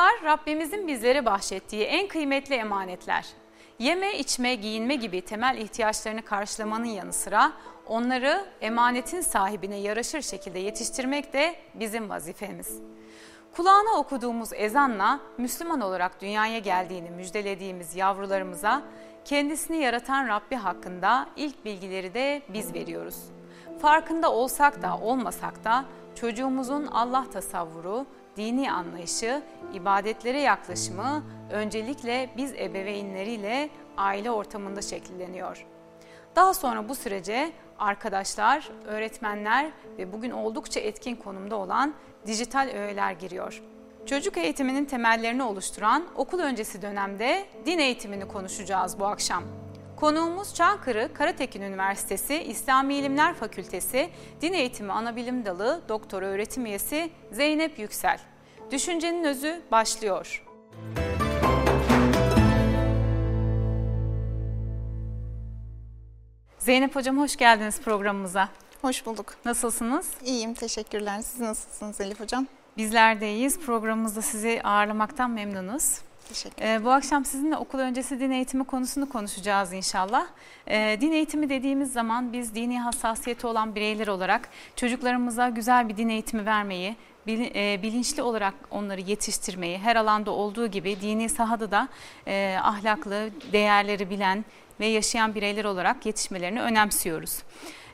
Çocuklar Rabbimizin bizlere bahşettiği en kıymetli emanetler. Yeme, içme, giyinme gibi temel ihtiyaçlarını karşılamanın yanı sıra onları emanetin sahibine yaraşır şekilde yetiştirmek de bizim vazifemiz. Kulağına okuduğumuz ezanla Müslüman olarak dünyaya geldiğini müjdelediğimiz yavrularımıza kendisini yaratan Rabbi hakkında ilk bilgileri de biz veriyoruz. Farkında olsak da olmasak da çocuğumuzun Allah tasavvuru, dini anlayışı, ibadetlere yaklaşımı öncelikle biz ebeveynleriyle aile ortamında şekilleniyor. Daha sonra bu sürece arkadaşlar, öğretmenler ve bugün oldukça etkin konumda olan dijital öğeler giriyor. Çocuk eğitiminin temellerini oluşturan okul öncesi dönemde din eğitimini konuşacağız bu akşam. Konuğumuz Çankırı Karatekin Üniversitesi İslami İlimler Fakültesi Din Eğitimi Anabilim Dalı Doktor Öğretim Üyesi Zeynep Yüksel. Düşüncenin özü başlıyor. Zeynep Hocam hoş geldiniz programımıza. Hoş bulduk. Nasılsınız? İyiyim, teşekkürler. Siz nasılsınız Elif Hocam? Bizler de iyiyiz. Programımızda sizi ağırlamaktan memnunuz. Teşekkür Ee, bu akşam sizinle okul öncesi din eğitimi konusunu konuşacağız inşallah. Ee, din eğitimi dediğimiz zaman biz dini hassasiyeti olan bireyler olarak çocuklarımıza güzel bir din eğitimi vermeyi, e, bilinçli olarak onları yetiştirmeyi, her alanda olduğu gibi dini sahada da e, ahlaklı, değerleri bilen ve yaşayan bireyler olarak yetişmelerini önemsiyoruz.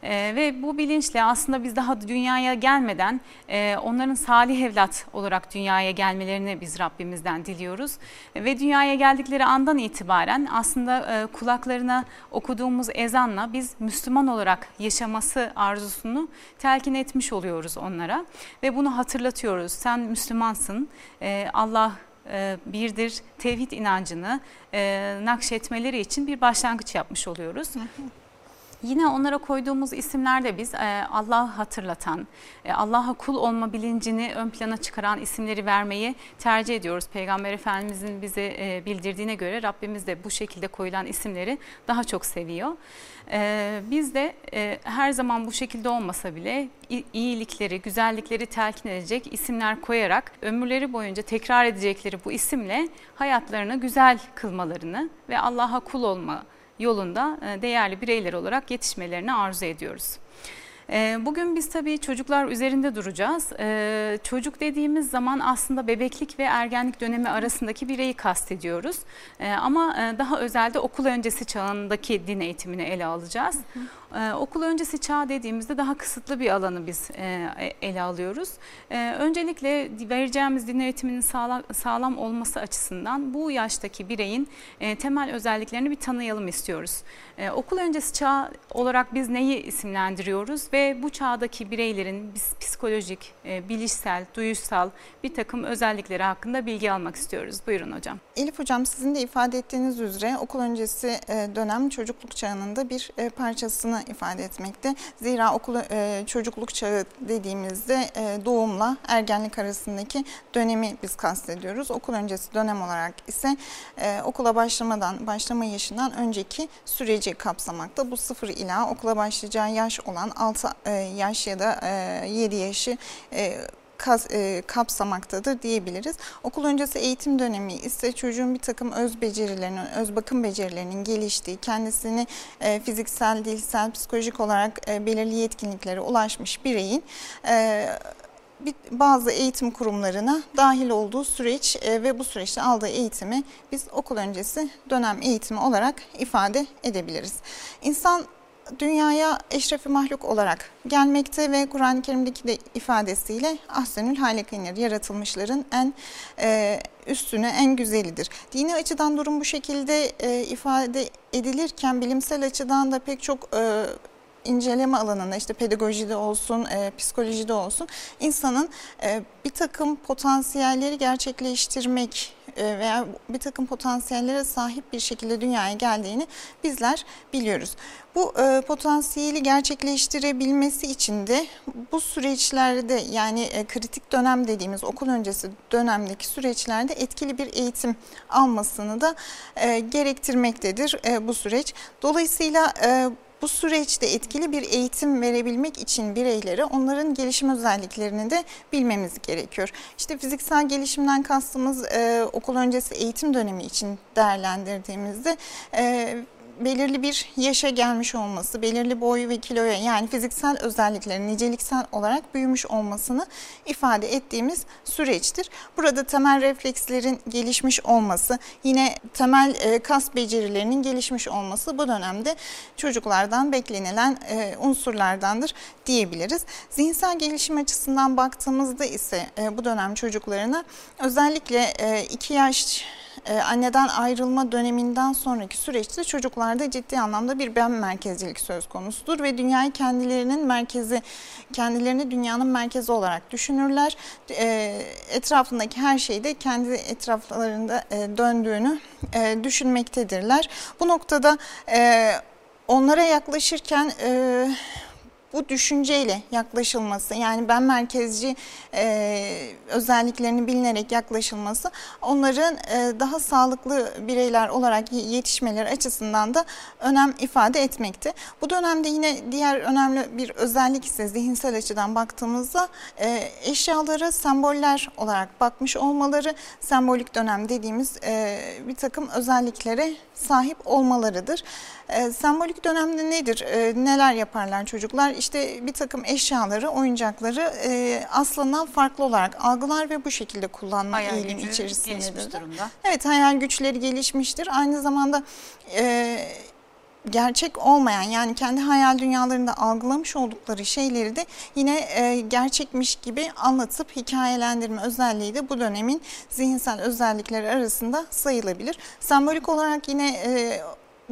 E, ve bu bilinçle aslında biz daha dünyaya gelmeden e, onların salih evlat olarak dünyaya gelmelerini biz Rabbimizden diliyoruz. Ve dünyaya geldikleri andan itibaren aslında e, kulaklarına okuduğumuz ezanla biz Müslüman olarak yaşaması arzusunu telkin etmiş oluyoruz onlara. Ve bunu hatırlatıyoruz. Sen Müslümansın, e, Allah e, birdir tevhid inancını e, nakşetmeleri için bir başlangıç yapmış oluyoruz. Yine onlara koyduğumuz isimler de biz e, Allah'ı hatırlatan, e, Allah'a kul olma bilincini ön plana çıkaran isimleri vermeyi tercih ediyoruz. Peygamber Efendimizin bize e, bildirdiğine göre Rabbimiz de bu şekilde koyulan isimleri daha çok seviyor. Biz de her zaman bu şekilde olmasa bile iyilikleri, güzellikleri telkin edecek isimler koyarak ömürleri boyunca tekrar edecekleri bu isimle hayatlarını güzel kılmalarını ve Allah'a kul olma yolunda e, değerli bireyler olarak yetişmelerini arzu ediyoruz. E, bugün biz tabii çocuklar üzerinde duracağız. E, çocuk dediğimiz zaman aslında bebeklik ve ergenlik dönemi arasındaki bireyi kastediyoruz. Ama daha özelde okul öncesi çağındaki din eğitimini ele alacağız. Hı hı. Ee, okul öncesi çağ dediğimizde daha kısıtlı bir alanı biz e, ele alıyoruz. Ee, öncelikle vereceğimiz din eğitiminin sağlam, sağlam olması açısından bu yaştaki bireyin e, temel özelliklerini bir tanıyalım istiyoruz. Ee, okul öncesi çağ olarak biz neyi isimlendiriyoruz ve bu çağdaki bireylerin biz psikolojik, e, bilişsel, duyuşsal bir takım özellikleri hakkında bilgi almak istiyoruz. Buyurun hocam. Elif hocam sizin de ifade ettiğiniz üzere okul öncesi dönem çocukluk çağının da bir parçasını ifade etmekte. Zira okul e, çocukluk çağı dediğimizde e, doğumla ergenlik arasındaki dönemi biz kastediyoruz. Okul öncesi dönem olarak ise e, okula başlamadan, başlama yaşından önceki süreci kapsamakta. Bu sıfır ila okula başlayacağı yaş olan 6 e, yaş ya da e, 7 yaşı e, e, kapsamaktadır diyebiliriz. Okul öncesi eğitim dönemi ise çocuğun bir takım öz becerilerinin, öz bakım becerilerinin geliştiği, kendisini e, fiziksel, dilsel, psikolojik olarak e, belirli yetkinliklere ulaşmış bireyin bazı eğitim kurumlarına dahil olduğu süreç ve bu süreçte aldığı eğitimi biz okul öncesi dönem eğitimi olarak ifade edebiliriz. İnsan dünyaya eşrefi mahluk olarak gelmekte ve Kur'an-ı Kerim'deki de ifadesiyle ahsenül halikinler yaratılmışların en e, üstüne en güzelidir. Dini açıdan durum bu şekilde e, ifade edilirken bilimsel açıdan da pek çok e, inceleme alanında işte pedagojide olsun, e, psikolojide olsun insanın e, bir takım potansiyelleri gerçekleştirmek e, veya bir takım potansiyellere sahip bir şekilde dünyaya geldiğini bizler biliyoruz. Bu e, potansiyeli gerçekleştirebilmesi için de bu süreçlerde yani e, kritik dönem dediğimiz okul öncesi dönemdeki süreçlerde etkili bir eğitim almasını da e, gerektirmektedir e, bu süreç. Dolayısıyla e, bu süreçte etkili bir eğitim verebilmek için bireylere onların gelişim özelliklerini de bilmemiz gerekiyor. İşte fiziksel gelişimden kastımız e, okul öncesi eğitim dönemi için değerlendirdiğimizde e, belirli bir yaşa gelmiş olması, belirli boy ve kiloya yani fiziksel özelliklerin niceliksel olarak büyümüş olmasını ifade ettiğimiz süreçtir. Burada temel reflekslerin gelişmiş olması, yine temel e, kas becerilerinin gelişmiş olması bu dönemde çocuklardan beklenilen e, unsurlardandır diyebiliriz. Zihinsel gelişim açısından baktığımızda ise e, bu dönem çocuklarına özellikle 2 yaş ee, anneden ayrılma döneminden sonraki süreçte çocuklarda ciddi anlamda bir ben merkezcilik söz konusudur ve dünyayı kendilerinin merkezi, kendilerini dünyanın merkezi olarak düşünürler. Ee, etrafındaki her şeyde kendi etraflarında e, döndüğünü e, düşünmektedirler. Bu noktada e, onlara yaklaşırken bu düşünceyle yaklaşılması yani ben merkezci e, özelliklerini bilinerek yaklaşılması onların e, daha sağlıklı bireyler olarak yetişmeleri açısından da önem ifade etmekte. Bu dönemde yine diğer önemli bir özellik ise zihinsel açıdan baktığımızda e, eşyalara semboller olarak bakmış olmaları sembolik dönem dediğimiz e, bir takım özelliklere sahip olmalarıdır. E, sembolik dönemde nedir? E, neler yaparlar çocuklar? İşte bir takım eşyaları, oyuncakları e, aslından farklı olarak algılar ve bu şekilde kullanma hayal eğilim içerisindedir. durumda. Evet hayal güçleri gelişmiştir. Aynı zamanda e, gerçek olmayan yani kendi hayal dünyalarında algılamış oldukları şeyleri de yine e, gerçekmiş gibi anlatıp hikayelendirme özelliği de bu dönemin zihinsel özellikleri arasında sayılabilir. Sembolik olarak yine e,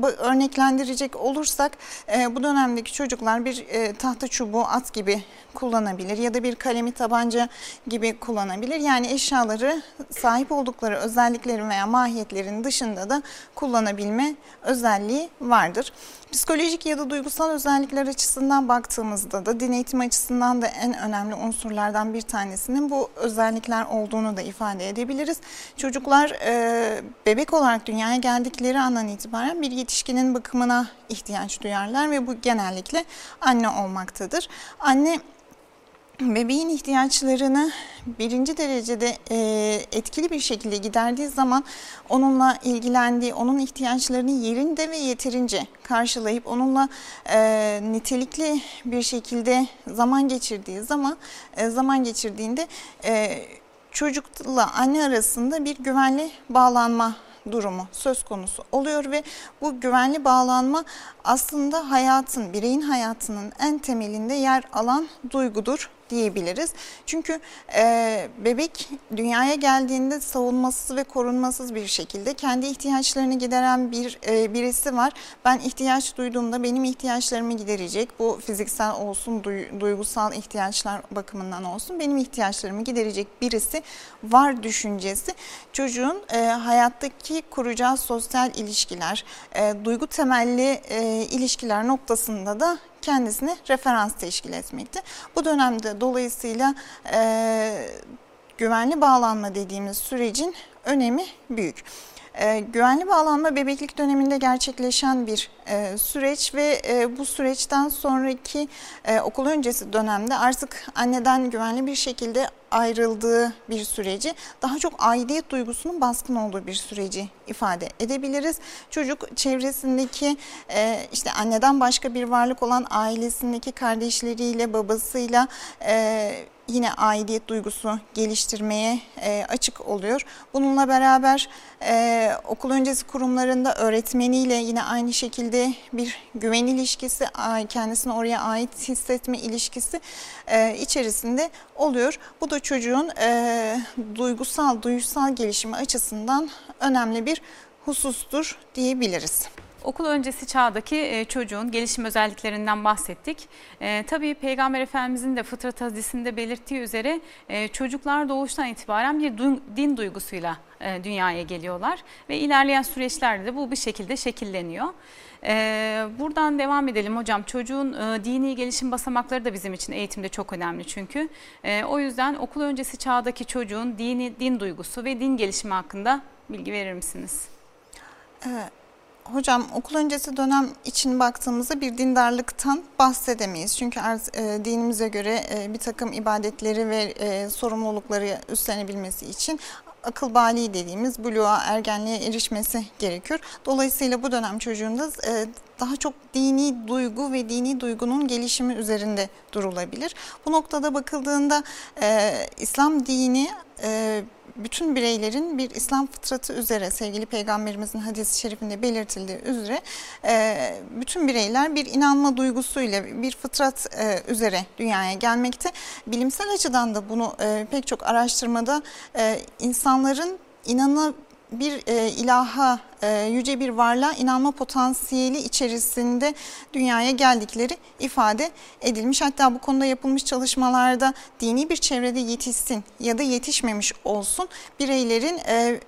örneklendirecek olursak e, bu dönemdeki çocuklar bir e, tahta çubuğu at gibi kullanabilir ya da bir kalemi tabanca gibi kullanabilir. Yani eşyaları sahip oldukları özelliklerin veya mahiyetlerin dışında da kullanabilme özelliği vardır. Psikolojik ya da duygusal özellikler açısından baktığımızda da din eğitimi açısından da en önemli unsurlardan bir tanesinin bu özellikler olduğunu da ifade edebiliriz. Çocuklar e, bebek olarak dünyaya geldikleri andan itibaren bir yetişkinin bakımına ihtiyaç duyarlar ve bu genellikle anne olmaktadır. Anne bebeğin ihtiyaçlarını birinci derecede e, etkili bir şekilde giderdiği zaman onunla ilgilendiği, onun ihtiyaçlarını yerinde ve yeterince karşılayıp onunla e, nitelikli bir şekilde zaman geçirdiği zaman e, zaman geçirdiğinde e, çocukla anne arasında bir güvenli bağlanma durumu söz konusu oluyor ve bu güvenli bağlanma aslında hayatın, bireyin hayatının en temelinde yer alan duygudur diyebiliriz. Çünkü e, bebek dünyaya geldiğinde savunmasız ve korunmasız bir şekilde kendi ihtiyaçlarını gideren bir e, birisi var. Ben ihtiyaç duyduğumda benim ihtiyaçlarımı giderecek. Bu fiziksel olsun, duy, duygusal ihtiyaçlar bakımından olsun. Benim ihtiyaçlarımı giderecek birisi var düşüncesi. Çocuğun e, hayattaki kuracağı sosyal ilişkiler, e, duygu temelli e, ilişkiler noktasında da kendisine referans teşkil etmekte. Bu dönemde dolayısıyla e, güvenli bağlanma dediğimiz sürecin önemi büyük. E, güvenli bağlanma bebeklik döneminde gerçekleşen bir e, süreç ve e, bu süreçten sonraki e, okul öncesi dönemde artık anneden güvenli bir şekilde ayrıldığı bir süreci daha çok aidiyet duygusunun baskın olduğu bir süreci ifade edebiliriz. Çocuk çevresindeki e, işte anneden başka bir varlık olan ailesindeki kardeşleriyle babasıyla e, yine aidiyet duygusu geliştirmeye e, açık oluyor. Bununla beraber e, okul öncesi kurumlarında öğretmeniyle yine aynı şekilde bir güven ilişkisi, kendisini oraya ait hissetme ilişkisi e, içerisinde oluyor. Bu da çocuğun e, duygusal, duysal gelişimi açısından önemli bir husustur diyebiliriz. Okul öncesi çağdaki e, çocuğun gelişim özelliklerinden bahsettik. E, tabii Peygamber Efendimizin de fıtrat hadisinde belirttiği üzere e, çocuklar doğuştan itibaren bir din duygusuyla e, dünyaya geliyorlar ve ilerleyen süreçlerde de bu bir şekilde şekilleniyor. Ee, buradan devam edelim hocam. Çocuğun e, dini gelişim basamakları da bizim için eğitimde çok önemli çünkü. E, o yüzden okul öncesi çağdaki çocuğun dini, din duygusu ve din gelişimi hakkında bilgi verir misiniz? Evet Hocam okul öncesi dönem için baktığımızda bir dindarlıktan bahsedemeyiz. Çünkü e, dinimize göre e, bir takım ibadetleri ve e, sorumlulukları üstlenebilmesi için akıl bali dediğimiz buluğa, ergenliğe erişmesi gerekiyor. Dolayısıyla bu dönem çocuğunda e, daha çok dini duygu ve dini duygunun gelişimi üzerinde durulabilir. Bu noktada bakıldığında e, İslam dini e, bütün bireylerin bir İslam fıtratı üzere sevgili peygamberimizin hadis-i şerifinde belirtildiği üzere e, bütün bireyler bir inanma duygusuyla bir fıtrat e, üzere dünyaya gelmekte. Bilimsel açıdan da bunu e, pek çok araştırmada insanların inanı bir e, ilaha, e, yüce bir varlığa inanma potansiyeli içerisinde dünyaya geldikleri ifade edilmiş. Hatta bu konuda yapılmış çalışmalarda dini bir çevrede yetişsin ya da yetişmemiş olsun bireylerin e,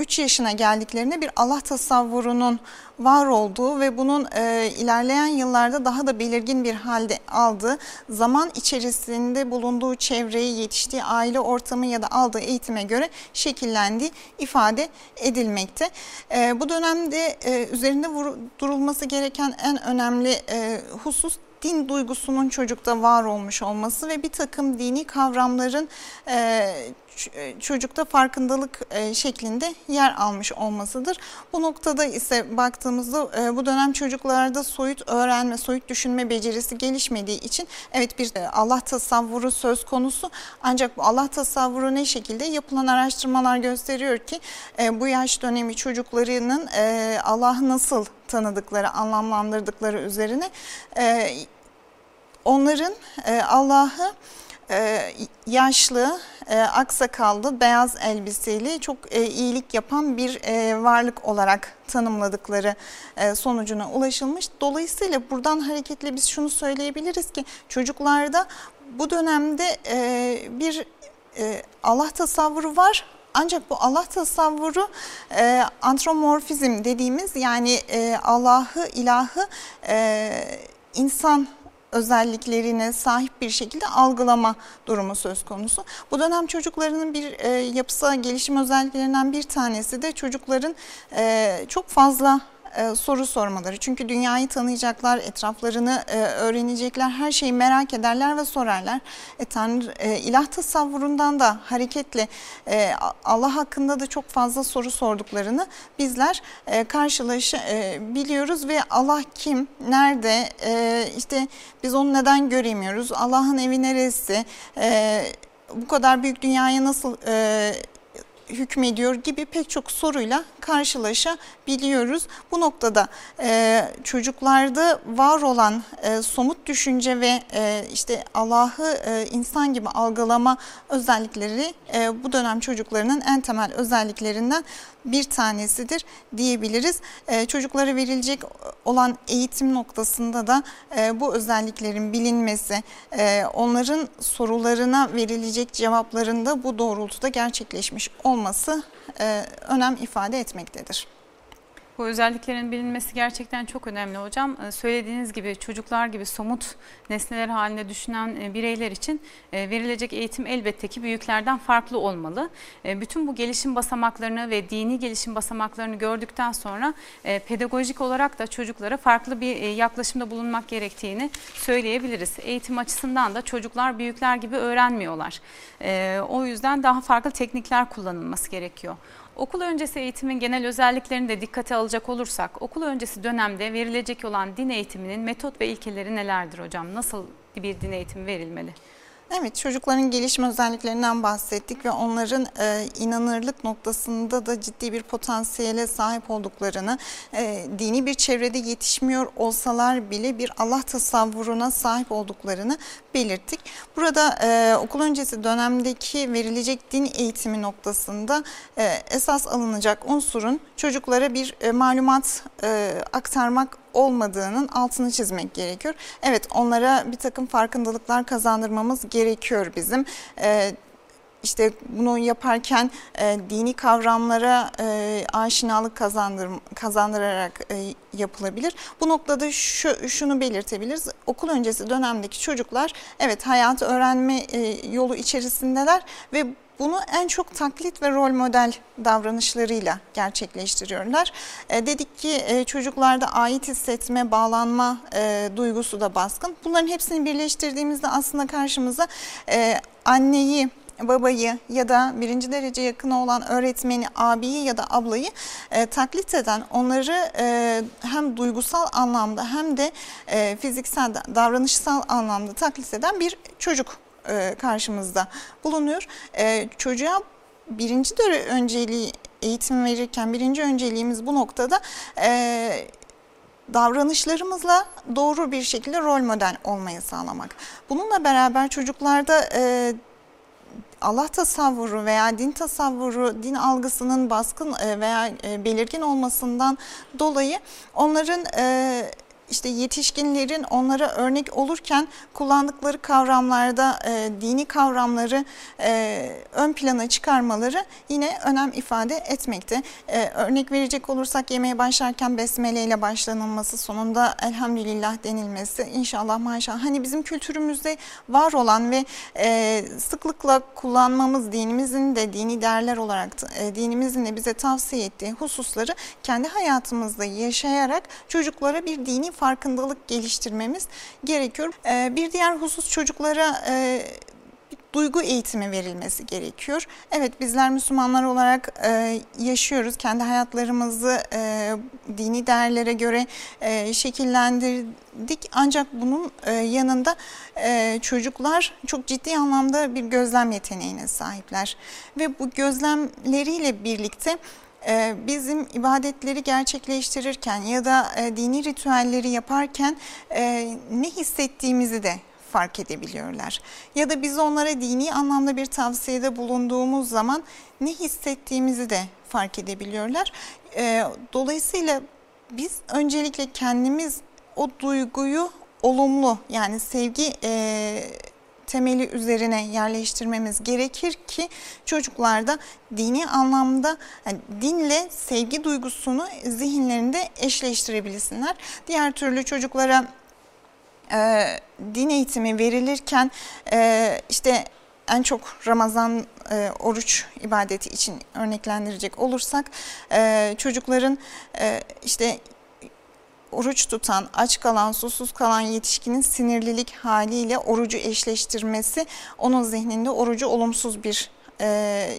3 yaşına geldiklerinde bir Allah tasavvurunun var olduğu ve bunun e, ilerleyen yıllarda daha da belirgin bir halde aldığı zaman içerisinde bulunduğu çevreyi, yetiştiği aile ortamı ya da aldığı eğitime göre şekillendiği ifade edilmekte. E, bu dönemde e, üzerinde vur, durulması gereken en önemli e, husus din duygusunun çocukta var olmuş olması ve bir takım dini kavramların e, çocukta farkındalık e, şeklinde yer almış olmasıdır. Bu noktada ise baktığımızda e, bu dönem çocuklarda soyut öğrenme, soyut düşünme becerisi gelişmediği için evet bir Allah tasavvuru söz konusu ancak bu Allah tasavvuru ne şekilde yapılan araştırmalar gösteriyor ki bu yaş dönemi çocuklarının Allah'ı nasıl tanıdıkları, anlamlandırdıkları üzerine onların Allah'ı ee, yaşlı, e, aksakallı, beyaz elbiseli, çok e, iyilik yapan bir e, varlık olarak tanımladıkları sonucuna ulaşılmış. Dolayısıyla buradan hareketle biz şunu söyleyebiliriz ki çocuklarda bu dönemde bir Allah tasavvuru var ancak bu Allah tasavvuru e, antromorfizm dediğimiz yani e, Allah'ı, ilahı e, insan özelliklerine sahip bir şekilde algılama durumu söz konusu. Bu dönem çocuklarının bir e, yapısal gelişim özelliklerinden bir tanesi de çocukların e, çok fazla e, soru sormaları. Çünkü dünyayı tanıyacaklar, etraflarını e, öğrenecekler, her şeyi merak ederler ve sorarlar. E, Tanrı e, ilah tasavvurundan da hareketle e, Allah hakkında da çok fazla soru sorduklarını bizler e, karşılaşabiliyoruz e, ve Allah kim, nerede, e, işte biz onu neden göremiyoruz, Allah'ın evi neresi, e, bu kadar büyük dünyaya nasıl e, hükmediyor gibi pek çok soruyla karşılaşabiliyoruz. Bu noktada e, çocuklarda var olan e, somut düşünce ve e, işte Allah'ı e, insan gibi algılama özellikleri e, bu dönem çocuklarının en temel özelliklerinden bir tanesidir diyebiliriz. E, çocuklara verilecek olan eğitim noktasında da e, bu özelliklerin bilinmesi, e, onların sorularına verilecek cevaplarında bu doğrultuda gerçekleşmiş olması önem ifade etmektedir. Bu özelliklerin bilinmesi gerçekten çok önemli hocam. Ee, söylediğiniz gibi çocuklar gibi somut nesneler halinde düşünen e, bireyler için e, verilecek eğitim elbette ki büyüklerden farklı olmalı. E, bütün bu gelişim basamaklarını ve dini gelişim basamaklarını gördükten sonra pedagojik olarak da çocuklara farklı bir yaklaşımda bulunmak gerektiğini söyleyebiliriz. Eğitim açısından da çocuklar büyükler gibi öğrenmiyorlar. O yüzden daha farklı teknikler kullanılması gerekiyor. Okul öncesi eğitimin genel özelliklerini de dikkate alacak olursak okul öncesi dönemde verilecek olan din eğitiminin metot ve ilkeleri nelerdir hocam? Nasıl bir din eğitimi verilmeli? Evet çocukların gelişim özelliklerinden bahsettik ve onların e, inanırlık noktasında da ciddi bir potansiyele sahip olduklarını, e, dini bir çevrede yetişmiyor olsalar bile bir Allah tasavvuruna sahip olduklarını belirttik. Burada e, okul öncesi dönemdeki verilecek din eğitimi noktasında e, esas alınacak unsurun çocuklara bir e, malumat e, aktarmak olmadığının altını çizmek gerekiyor. Evet onlara bir takım farkındalıklar kazandırmamız gerekiyor bizim. Ee, işte bunu yaparken e, dini kavramlara e, aşinalık kazandır, kazandırarak e, yapılabilir. Bu noktada şu, şunu belirtebiliriz. Okul öncesi dönemdeki çocuklar evet hayatı öğrenme e, yolu içerisindeler ve bunu en çok taklit ve rol model davranışlarıyla gerçekleştiriyorlar. E, dedik ki e, çocuklarda ait hissetme, bağlanma e, duygusu da baskın. Bunların hepsini birleştirdiğimizde aslında karşımıza e, anneyi, babayı ya da birinci derece yakını olan öğretmeni, abiyi ya da ablayı e, taklit eden, onları e, hem duygusal anlamda hem de e, fiziksel, davranışsal anlamda taklit eden bir çocuk e, karşımızda bulunuyor. E, çocuğa birinci de önceliği eğitim verirken birinci önceliğimiz bu noktada e, davranışlarımızla doğru bir şekilde rol model olmayı sağlamak. Bununla beraber çocuklarda e, Allah tasavvuru veya din tasavvuru, din algısının baskın e, veya e, belirgin olmasından dolayı onların e, işte yetişkinlerin onlara örnek olurken kullandıkları kavramlarda e, dini kavramları e, ön plana çıkarmaları yine önem ifade etmekte. E, örnek verecek olursak yemeğe başlarken besmele ile başlanılması sonunda elhamdülillah denilmesi inşallah maşallah hani bizim kültürümüzde var olan ve e, sıklıkla kullanmamız dinimizin de dini değerler olarak e, dinimizin de bize tavsiye ettiği hususları kendi hayatımızda yaşayarak çocuklara bir dini farkındalık geliştirmemiz gerekiyor. Ee, bir diğer husus çocuklara e, duygu eğitimi verilmesi gerekiyor. Evet bizler Müslümanlar olarak e, yaşıyoruz. Kendi hayatlarımızı e, dini değerlere göre e, şekillendirdik. Ancak bunun e, yanında e, çocuklar çok ciddi anlamda bir gözlem yeteneğine sahipler. Ve bu gözlemleriyle birlikte bizim ibadetleri gerçekleştirirken ya da e, dini ritüelleri yaparken e, ne hissettiğimizi de fark edebiliyorlar. Ya da biz onlara dini anlamda bir tavsiyede bulunduğumuz zaman ne hissettiğimizi de fark edebiliyorlar. Dolayısıyla biz öncelikle kendimiz o duyguyu olumlu yani sevgi e, temeli üzerine yerleştirmemiz gerekir ki çocuklarda dini anlamda yani dinle sevgi duygusunu zihinlerinde eşleştirebilsinler. Diğer türlü çocuklara e, din eğitimi verilirken e, işte en çok Ramazan e, oruç ibadeti için örneklendirecek olursak e, çocukların e, işte oruç tutan, aç kalan, susuz kalan yetişkinin sinirlilik haliyle orucu eşleştirmesi onun zihninde orucu olumsuz bir e,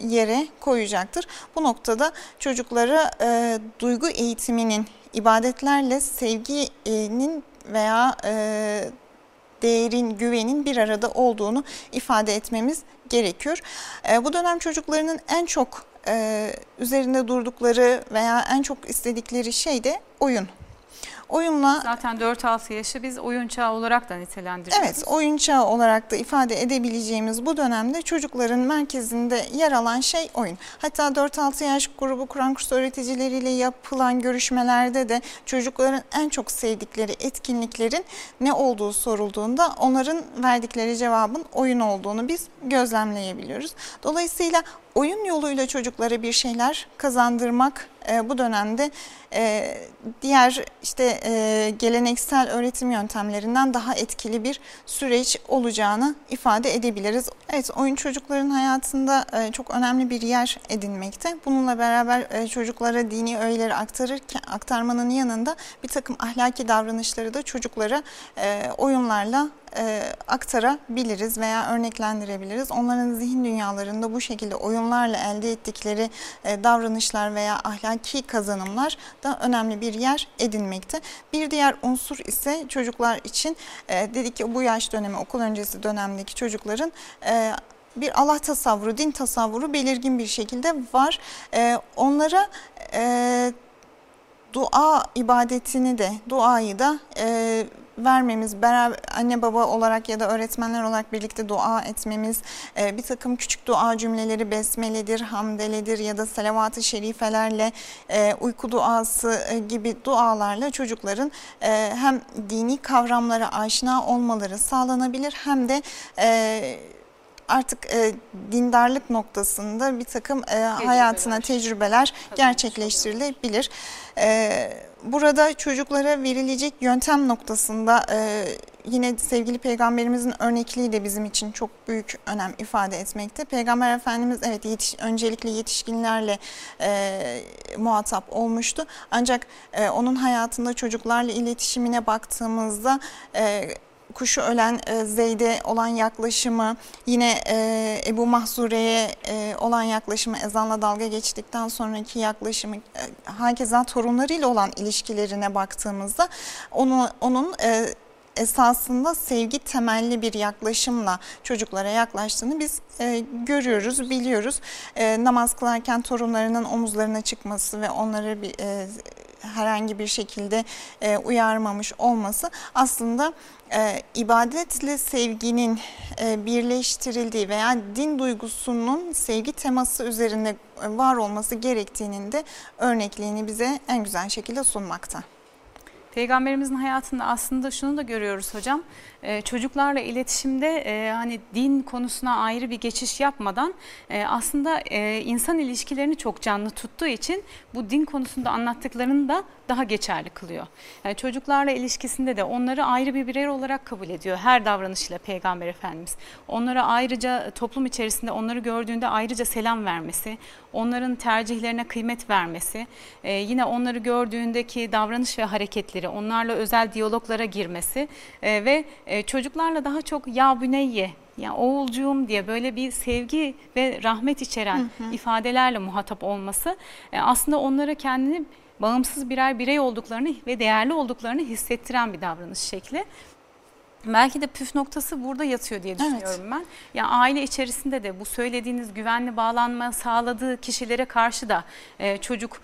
yere koyacaktır. Bu noktada çocuklara e, duygu eğitiminin ibadetlerle sevginin veya e, değerin, güvenin bir arada olduğunu ifade etmemiz gerekiyor. E, bu dönem çocuklarının en çok e, üzerinde durdukları veya en çok istedikleri şey de oyun. Oyunla Zaten 4-6 yaşı biz oyun çağı olarak da nitelendiriyoruz. Evet, oyun çağı olarak da ifade edebileceğimiz bu dönemde çocukların merkezinde yer alan şey oyun. Hatta 4-6 yaş grubu Kur'an kursu öğreticileriyle yapılan görüşmelerde de çocukların en çok sevdikleri etkinliklerin ne olduğu sorulduğunda onların verdikleri cevabın oyun olduğunu biz gözlemleyebiliyoruz. Dolayısıyla oyun yoluyla çocuklara bir şeyler kazandırmak e, bu dönemde e, diğer işte e, geleneksel öğretim yöntemlerinden daha etkili bir süreç olacağını ifade edebiliriz. Evet oyun çocukların hayatında e, çok önemli bir yer edinmekte. Bununla beraber e, çocuklara dini öğeleri aktarırken aktarmanın yanında bir takım ahlaki davranışları da çocuklara e, oyunlarla e, aktarabiliriz veya örneklendirebiliriz. Onların zihin dünyalarında bu şekilde oyunlarla elde ettikleri e, davranışlar veya ahlaki kazanımlar da önemli bir yer edinmekte. Bir diğer unsur ise çocuklar için e, dedik ki bu yaş dönemi okul öncesi dönemdeki çocukların e, bir Allah tasavvuru, din tasavvuru belirgin bir şekilde var. E, onlara e, dua ibadetini de, duayı da e, vermemiz, beraber anne baba olarak ya da öğretmenler olarak birlikte dua etmemiz, e, bir takım küçük dua cümleleri besmeledir, hamdeledir ya da salavat-ı şerifelerle e, uyku duası e, gibi dualarla çocukların hem dini kavramlara aşina olmaları sağlanabilir hem de artık e, dindarlık noktasında bir takım e, hayatına tecrübeler gerçekleştirilebilir. E, burada çocuklara verilecek yöntem noktasında e, yine sevgili peygamberimizin örnekliği de bizim için çok büyük önem ifade etmekte. Peygamber Efendimiz evet yetiş, öncelikle yetişkinlerle e, muhatap olmuştu. Ancak e, onun hayatında çocuklarla iletişimine baktığımızda e, kuşu ölen e, Zeyd'e olan yaklaşımı, yine e, Ebu Mahzure'ye e, olan yaklaşımı, ezanla dalga geçtikten sonraki yaklaşımı, e, hakeza torunlarıyla olan ilişkilerine baktığımızda onu, onun e, esasında sevgi temelli bir yaklaşımla çocuklara yaklaştığını biz e, görüyoruz, biliyoruz. E, namaz kılarken torunlarının omuzlarına çıkması ve onları bir, e, herhangi bir şekilde e, uyarmamış olması aslında e, ibadetle sevginin e, birleştirildiği veya din duygusunun sevgi teması üzerinde e, var olması gerektiğinin de örnekliğini bize en güzel şekilde sunmakta. Peygamberimizin hayatında aslında şunu da görüyoruz hocam. Ee, çocuklarla iletişimde e, hani din konusuna ayrı bir geçiş yapmadan e, aslında e, insan ilişkilerini çok canlı tuttuğu için bu din konusunda anlattıklarını da daha geçerli kılıyor. Yani çocuklarla ilişkisinde de onları ayrı bir birey olarak kabul ediyor her davranışıyla Peygamber Efendimiz. Onlara ayrıca toplum içerisinde onları gördüğünde ayrıca selam vermesi, onların tercihlerine kıymet vermesi, yine onları gördüğündeki davranış ve hareketleri, onlarla özel diyaloglara girmesi ve e, çocuklarla daha çok ya büneyye yani oğulcuğum diye böyle bir sevgi ve rahmet içeren hı hı. ifadelerle muhatap olması e, aslında onlara kendini bağımsız birer birey olduklarını ve değerli olduklarını hissettiren bir davranış şekli. Belki de püf noktası burada yatıyor diye düşünüyorum evet. ben. Ya yani aile içerisinde de bu söylediğiniz güvenli bağlanma sağladığı kişilere karşı da e, çocuk e,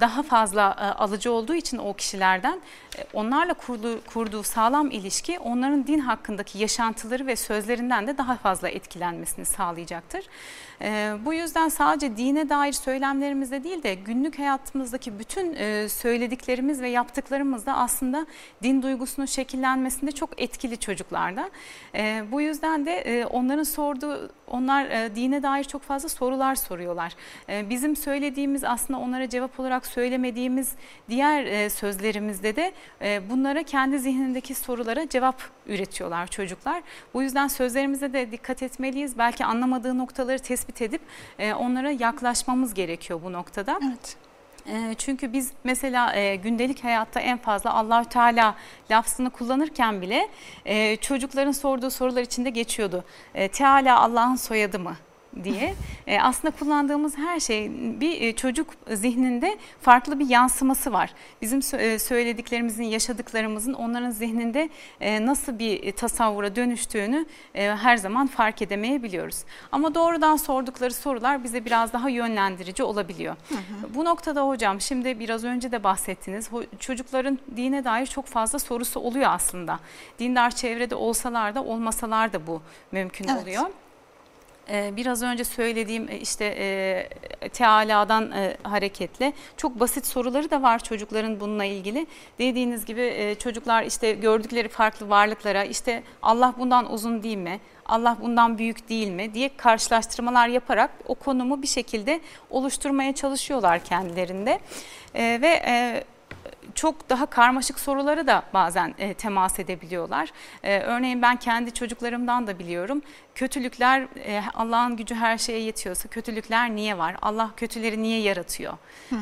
daha fazla e, alıcı olduğu için o kişilerden e, onlarla kurduğu, kurduğu sağlam ilişki onların din hakkındaki yaşantıları ve sözlerinden de daha fazla etkilenmesini sağlayacaktır. Bu yüzden sadece dine dair söylemlerimizde değil de günlük hayatımızdaki bütün söylediklerimiz ve yaptıklarımız da aslında din duygusunun şekillenmesinde çok etkili çocuklarda. Bu yüzden de onların sorduğu, onlar dine dair çok fazla sorular soruyorlar. Bizim söylediğimiz aslında onlara cevap cevap olarak söylemediğimiz diğer e, sözlerimizde de e, bunlara kendi zihnindeki sorulara cevap üretiyorlar çocuklar. Bu yüzden sözlerimize de dikkat etmeliyiz. Belki anlamadığı noktaları tespit edip e, onlara yaklaşmamız gerekiyor bu noktada. Evet. Çünkü biz mesela gündelik hayatta en fazla Allahü Teala lafzını kullanırken bile çocukların sorduğu sorular içinde geçiyordu. Teala Allah'ın soyadı mı? Diye e, aslında kullandığımız her şey bir e, çocuk zihninde farklı bir yansıması var. Bizim e, söylediklerimizin, yaşadıklarımızın onların zihninde e, nasıl bir tasavvura dönüştüğünü e, her zaman fark edemeyebiliyoruz. Ama doğrudan sordukları sorular bize biraz daha yönlendirici olabiliyor. Hı hı. Bu noktada hocam şimdi biraz önce de bahsettiniz. Çocukların dine dair çok fazla sorusu oluyor aslında. Dindar çevrede olsalar da olmasalar da bu mümkün evet. oluyor. Ee, biraz önce söylediğim e, işte e, Teala'dan e, hareketle çok basit soruları da var çocukların bununla ilgili. Dediğiniz gibi çocuklar işte gördükleri farklı varlıklara işte Allah bundan uzun değil mi? Allah bundan büyük değil mi diye karşılaştırmalar yaparak o konumu bir şekilde oluşturmaya çalışıyorlar kendilerinde. E, ve e, çok daha karmaşık soruları da bazen e, temas edebiliyorlar. E, örneğin ben kendi çocuklarımdan da biliyorum. Kötülükler e, Allah'ın gücü her şeye yetiyorsa kötülükler niye var? Allah kötüleri niye yaratıyor?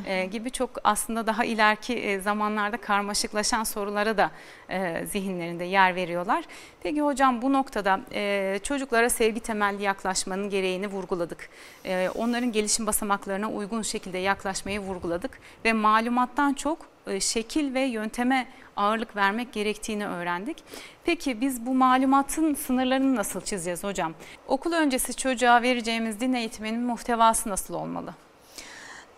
E, gibi çok aslında daha ileriki e, zamanlarda karmaşıklaşan sorulara da e, zihinlerinde yer veriyorlar. Peki hocam bu noktada e, çocuklara sevgi temelli yaklaşmanın gereğini vurguladık. E, onların gelişim basamaklarına uygun şekilde yaklaşmayı vurguladık ve malumattan çok şekil ve yönteme ağırlık vermek gerektiğini öğrendik. Peki biz bu malumatın sınırlarını nasıl çizeceğiz hocam? Okul öncesi çocuğa vereceğimiz din eğitiminin muhtevası nasıl olmalı?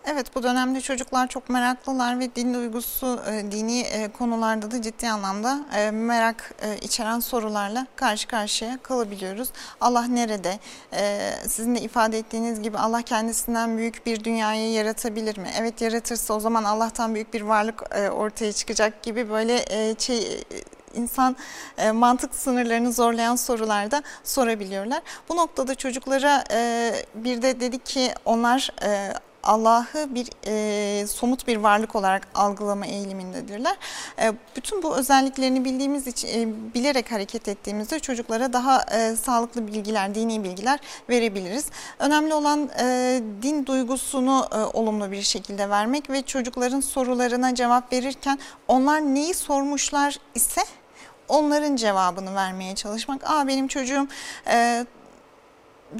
Evet bu dönemde çocuklar çok meraklılar ve din duygusu e, dini e, konularda da ciddi anlamda e, merak içeren sorularla karşı karşıya kalabiliyoruz. Allah nerede? Sizin de ifade ettiğiniz gibi Allah kendisinden büyük bir dünyayı yaratabilir mi? Evet yaratırsa o zaman Allah'tan büyük bir varlık ortaya çıkacak gibi böyle şey insan e, mantık sınırlarını zorlayan sorular da sorabiliyorlar. Bu noktada çocuklara e, bir de dedik ki onlar e, Allah'ı bir e, somut bir varlık olarak algılama eğilimindedirler. E, bütün bu özelliklerini bildiğimiz için e, bilerek hareket ettiğimizde çocuklara daha e, sağlıklı bilgiler, dini bilgiler verebiliriz. Önemli olan e, din duygusunu e, olumlu bir şekilde vermek ve çocukların sorularına cevap verirken onlar neyi sormuşlar ise onların cevabını vermeye çalışmak. Aa benim çocuğum e,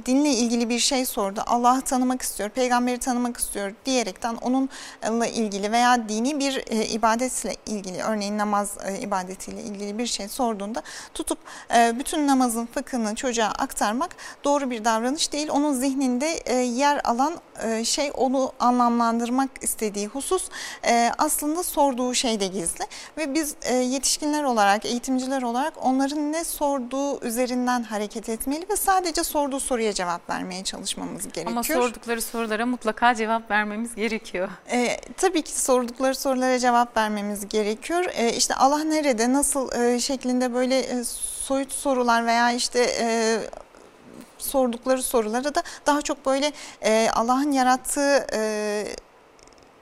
dinle ilgili bir şey sordu. Allah'ı tanımak istiyor, peygamberi tanımak istiyor diyerekten onunla ilgili veya dini bir e, ibadetle ilgili örneğin namaz e, ibadetiyle ilgili bir şey sorduğunda tutup e, bütün namazın fıkhını çocuğa aktarmak doğru bir davranış değil. Onun zihninde e, yer alan şey onu anlamlandırmak istediği husus e, aslında sorduğu şey de gizli ve biz e, yetişkinler olarak, eğitimciler olarak onların ne sorduğu üzerinden hareket etmeli ve sadece sorduğu soruya cevap vermeye çalışmamız gerekiyor. Ama sordukları sorulara mutlaka cevap vermemiz gerekiyor. E, tabii ki sordukları sorulara cevap vermemiz gerekiyor. E, işte Allah nerede, nasıl e, şeklinde böyle e, soyut sorular veya işte... E, sordukları sorulara da daha çok böyle e, Allah'ın yarattığı e,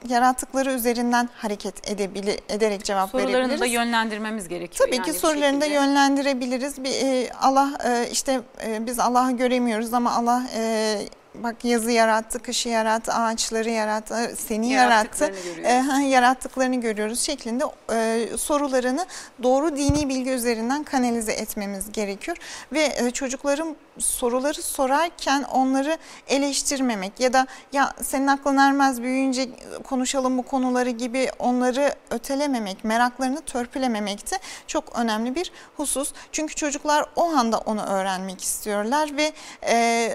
yarattıkları üzerinden hareket edebilir, ederek cevap Sorularını verebiliriz. Sorularını da yönlendirmemiz gerekiyor. Tabii yani ki sorularını da yönlendirebiliriz. Bir, e, Allah e, işte e, biz Allah'ı göremiyoruz ama Allah e, bak yazı yarattı, kışı yarattı, ağaçları yarattı, seni yarattı. E, yarattıklarını görüyoruz şeklinde e, sorularını doğru dini bilgi üzerinden kanalize etmemiz gerekiyor. Ve e, çocukların soruları sorarken onları eleştirmemek ya da ya senin aklın ermez büyüyünce konuşalım bu konuları gibi onları ötelememek, meraklarını törpülememek de çok önemli bir husus. Çünkü çocuklar o anda onu öğrenmek istiyorlar ve e,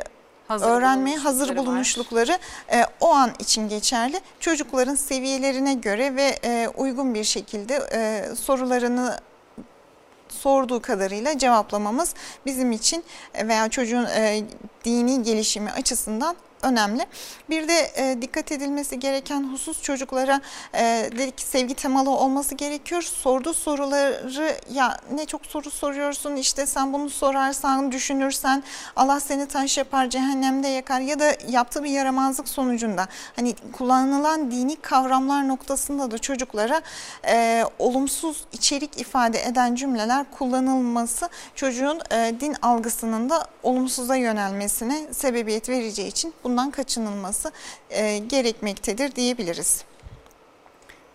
hazır öğrenmeye hazır bulunuşlukları e, o an için geçerli. Çocukların seviyelerine göre ve e, uygun bir şekilde e, sorularını sorduğu kadarıyla cevaplamamız bizim için veya çocuğun e, dini gelişimi açısından önemli. Bir de e, dikkat edilmesi gereken husus çocuklara e, dedik sevgi temalı olması gerekiyor. Sorduğu soruları ya ne çok soru soruyorsun işte sen bunu sorarsan düşünürsen Allah seni taş yapar cehennemde yakar ya da yaptığı bir yaramazlık sonucunda hani kullanılan dini kavramlar noktasında da çocuklara e, olumsuz içerik ifade eden cümleler kullanılması çocuğun e, din algısının da olumsuza yönelmesine sebebiyet vereceği için bundan kaçınılması e, gerekmektedir diyebiliriz.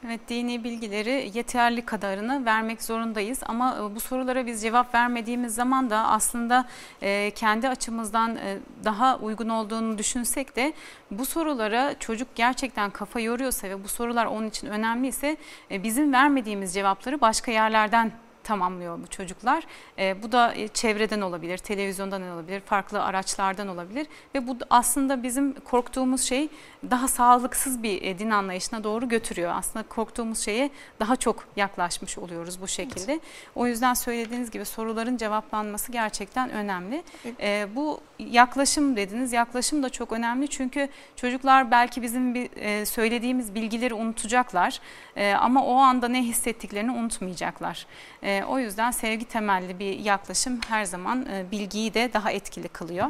Evet dini bilgileri yeterli kadarını vermek zorundayız ama e, bu sorulara biz cevap vermediğimiz zaman da aslında e, kendi açımızdan e, daha uygun olduğunu düşünsek de bu sorulara çocuk gerçekten kafa yoruyorsa ve bu sorular onun için önemliyse bizim vermediğimiz cevapları başka yerlerden tamamlıyor bu çocuklar. E, bu da e, çevreden olabilir, televizyondan olabilir, farklı araçlardan olabilir ve bu aslında bizim korktuğumuz şey daha sağlıksız bir e, din anlayışına doğru götürüyor. Aslında korktuğumuz şeye daha çok yaklaşmış oluyoruz bu şekilde. Evet. O yüzden söylediğiniz gibi soruların cevaplanması gerçekten önemli. Evet. E, bu yaklaşım dediniz. Yaklaşım da çok önemli çünkü çocuklar belki bizim bir, e, söylediğimiz bilgileri unutacaklar e, ama o anda ne hissettiklerini unutmayacaklar. E, o yüzden sevgi temelli bir yaklaşım her zaman e, bilgiyi de daha etkili kılıyor.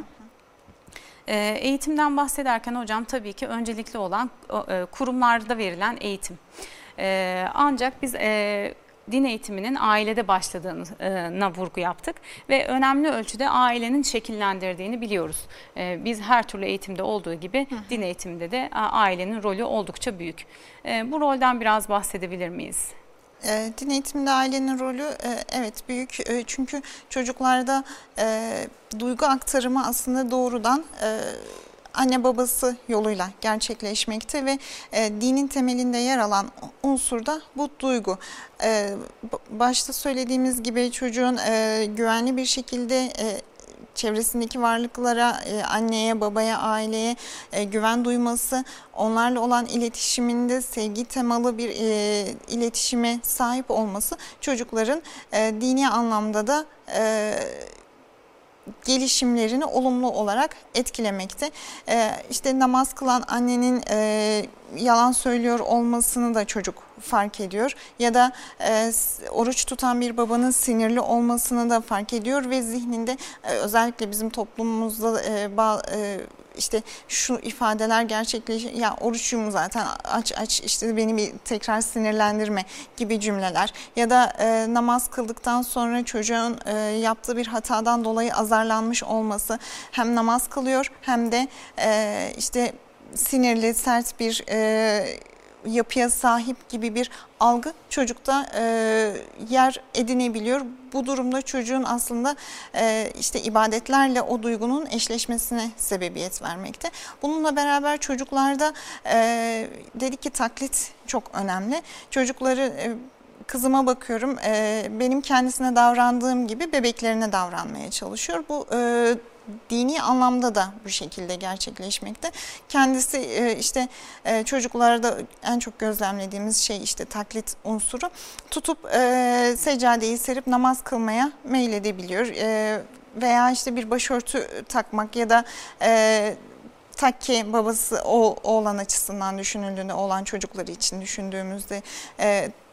E, eğitimden bahsederken hocam tabii ki öncelikli olan e, kurumlarda verilen eğitim. E, ancak biz e, din eğitiminin ailede başladığına vurgu yaptık ve önemli ölçüde ailenin şekillendirdiğini biliyoruz. Ee, biz her türlü eğitimde olduğu gibi din eğitiminde de ailenin rolü oldukça büyük. Ee, bu rolden biraz bahsedebilir miyiz? E, din eğitiminde ailenin rolü e, evet büyük e, çünkü çocuklarda duygu aktarımı aslında doğrudan anne babası yoluyla gerçekleşmekte ve dinin temelinde yer alan unsur da bu duygu. Başta söylediğimiz gibi çocuğun güvenli bir şekilde çevresindeki varlıklara, e, anneye, babaya, aileye e, güven duyması, onlarla olan iletişiminde sevgi temalı bir e, iletişime sahip olması çocukların dini anlamda da gelişimlerini olumlu olarak etkilemekte. E, işte namaz kılan annenin e, yalan söylüyor olmasını da çocuk fark ediyor ya da e, oruç tutan bir babanın sinirli olmasını da fark ediyor ve zihninde e, özellikle bizim toplumumuzda e, bağ, e, işte şu ifadeler gerçekleşiyor. Ya oruçum zaten aç aç işte beni bir tekrar sinirlendirme gibi cümleler. Ya da e, namaz kıldıktan sonra çocuğun e, yaptığı bir hatadan dolayı azarlanmış olması hem namaz kılıyor hem de e, işte sinirli, sert bir e, yapıya sahip gibi bir algı çocukta e, yer edinebiliyor. Bu durumda çocuğun aslında e, işte ibadetlerle o duygunun eşleşmesine sebebiyet vermekte. Bununla beraber çocuklarda e, dedik ki taklit çok önemli. Çocukları e, kızıma bakıyorum e, benim kendisine davrandığım gibi bebeklerine davranmaya çalışıyor. Bu e, dini anlamda da bu şekilde gerçekleşmekte. Kendisi e, işte e, çocuklarda en çok gözlemlediğimiz şey işte taklit unsuru. Tutup e, seccadeyi serip namaz kılmaya meyledebiliyor. Veya işte bir başörtü takmak ya da takke babası o oğlan açısından düşünüldüğünde olan çocukları için düşündüğümüzde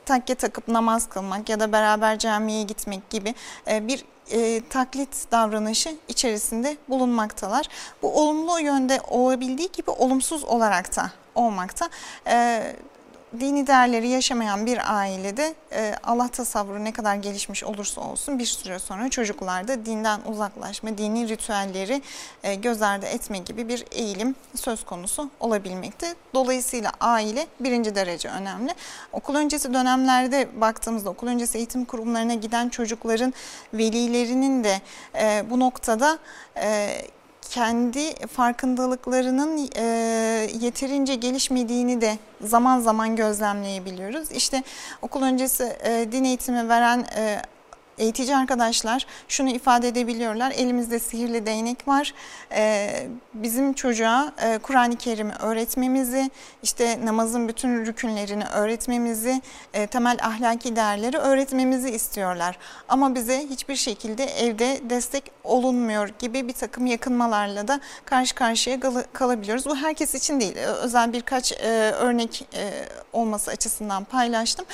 takke takıp namaz kılmak ya da beraber camiye gitmek gibi bir e, taklit davranışı içerisinde bulunmaktalar. Bu olumlu yönde olabildiği gibi olumsuz olarak da olmakta. E, dini değerleri yaşamayan bir ailede e, Allah tasavvuru ne kadar gelişmiş olursa olsun bir süre sonra çocuklarda dinden uzaklaşma, dini ritüelleri e, göz ardı etme gibi bir eğilim söz konusu olabilmekte. Dolayısıyla aile birinci derece önemli. Okul öncesi dönemlerde baktığımızda okul öncesi eğitim kurumlarına giden çocukların velilerinin de e, bu noktada kendi farkındalıklarının e, yeterince gelişmediğini de zaman zaman gözlemleyebiliyoruz. İşte okul öncesi e, din eğitimi veren e, eğitici arkadaşlar şunu ifade edebiliyorlar. Elimizde sihirli değnek var. Ee, bizim çocuğa e, Kur'an-ı Kerim'i öğretmemizi, işte namazın bütün rükünlerini öğretmemizi, e, temel ahlaki değerleri öğretmemizi istiyorlar. Ama bize hiçbir şekilde evde destek olunmuyor gibi bir takım yakınmalarla da karşı karşıya kalabiliyoruz. Bu herkes için değil. Özel birkaç e, örnek olması açısından paylaştım.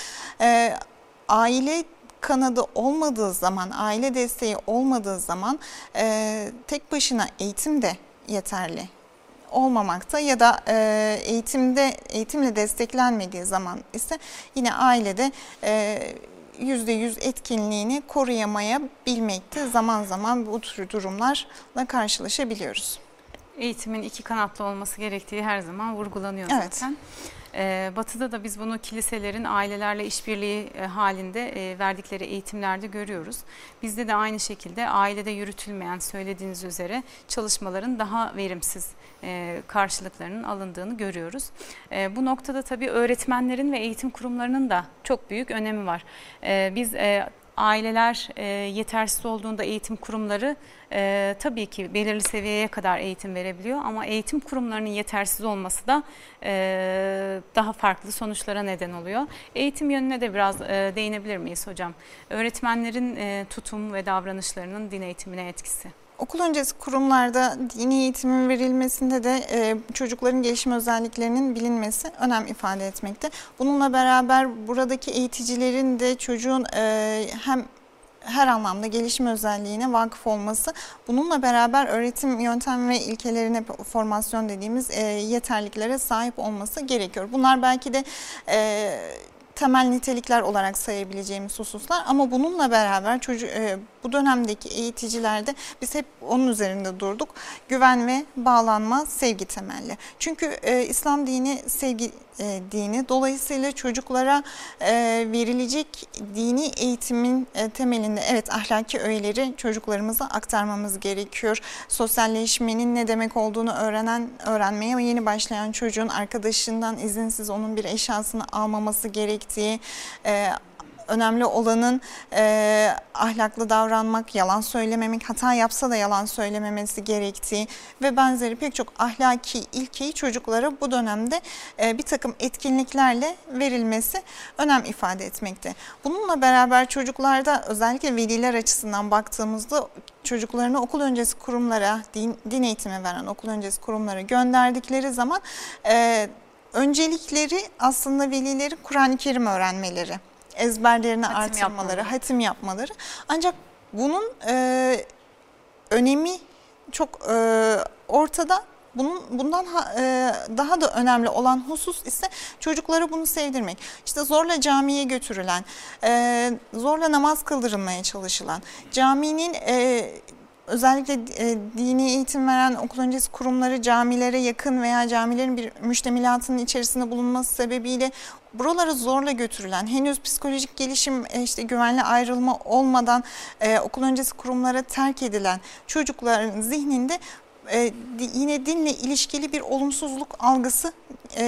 Aile kanadı olmadığı zaman, aile desteği olmadığı zaman e, tek başına eğitim de yeterli olmamakta ya da e, eğitimde eğitimle desteklenmediği zaman ise yine ailede e, %100 etkinliğini koruyamayabilmekte. Zaman zaman bu tür durumlarla karşılaşabiliyoruz. Eğitimin iki kanatlı olması gerektiği her zaman vurgulanıyor evet. zaten. Ee, batı'da da biz bunu kiliselerin ailelerle işbirliği e, halinde e, verdikleri eğitimlerde görüyoruz. Bizde de aynı şekilde ailede yürütülmeyen söylediğiniz üzere çalışmaların daha verimsiz e, karşılıklarının alındığını görüyoruz. Bu noktada tabii öğretmenlerin ve eğitim kurumlarının da çok büyük önemi var. Biz aileler e, yetersiz olduğunda eğitim kurumları e, tabii ki belirli seviyeye kadar eğitim verebiliyor ama eğitim kurumlarının yetersiz olması da e, daha farklı sonuçlara neden oluyor. Eğitim yönüne de biraz e, değinebilir miyiz hocam? Öğretmenlerin e, tutum ve davranışlarının din eğitimine etkisi. Okul öncesi kurumlarda dini eğitimin verilmesinde de e, çocukların gelişim özelliklerinin bilinmesi önem ifade etmekte. Bununla beraber buradaki eğiticilerin de çocuğun e, hem her anlamda gelişim özelliğine vakıf olması, bununla beraber öğretim yöntem ve ilkelerine formasyon dediğimiz e, yeterliklere sahip olması gerekiyor. Bunlar belki de e, temel nitelikler olarak sayabileceğimiz hususlar ama bununla beraber çocuk e, bu dönemdeki eğiticilerde biz hep onun üzerinde durduk. Güven ve bağlanma sevgi temelli. Çünkü e, İslam dini sevgi e, dini. Dolayısıyla çocuklara e, verilecek dini eğitimin e, temelinde evet ahlaki öğeleri çocuklarımıza aktarmamız gerekiyor. Sosyalleşmenin ne demek olduğunu öğrenen öğrenmeye yeni başlayan çocuğun arkadaşından izinsiz onun bir eşyasını almaması gerektiği, e, önemli olanın e, ahlaklı davranmak, yalan söylememek, hata yapsa da yalan söylememesi gerektiği ve benzeri pek çok ahlaki ilkeyi çocuklara bu dönemde e, bir takım etkinliklerle verilmesi önem ifade etmekte. Bununla beraber çocuklarda özellikle veliler açısından baktığımızda çocuklarını okul öncesi kurumlara, din, din eğitimi veren okul öncesi kurumlara gönderdikleri zaman e, öncelikleri aslında velilerin Kur'an-ı Kerim öğrenmeleri, ezberlerini Hatim artırmaları, yapmaları. hatim yapmaları. Ancak bunun e, önemi çok e, ortada. Bunun bundan ha- e, daha da önemli olan husus ise çocuklara bunu sevdirmek. İşte zorla camiye götürülen, e, zorla namaz kıldırılmaya çalışılan, caminin e, özellikle e, dini eğitim veren okul öncesi kurumları camilere yakın veya camilerin bir müştemilatının içerisinde bulunması sebebiyle buralara zorla götürülen, henüz psikolojik gelişim e, işte güvenli ayrılma olmadan e, okul öncesi kurumlara terk edilen çocukların zihninde e, yine dinle ilişkili bir olumsuzluk algısı e,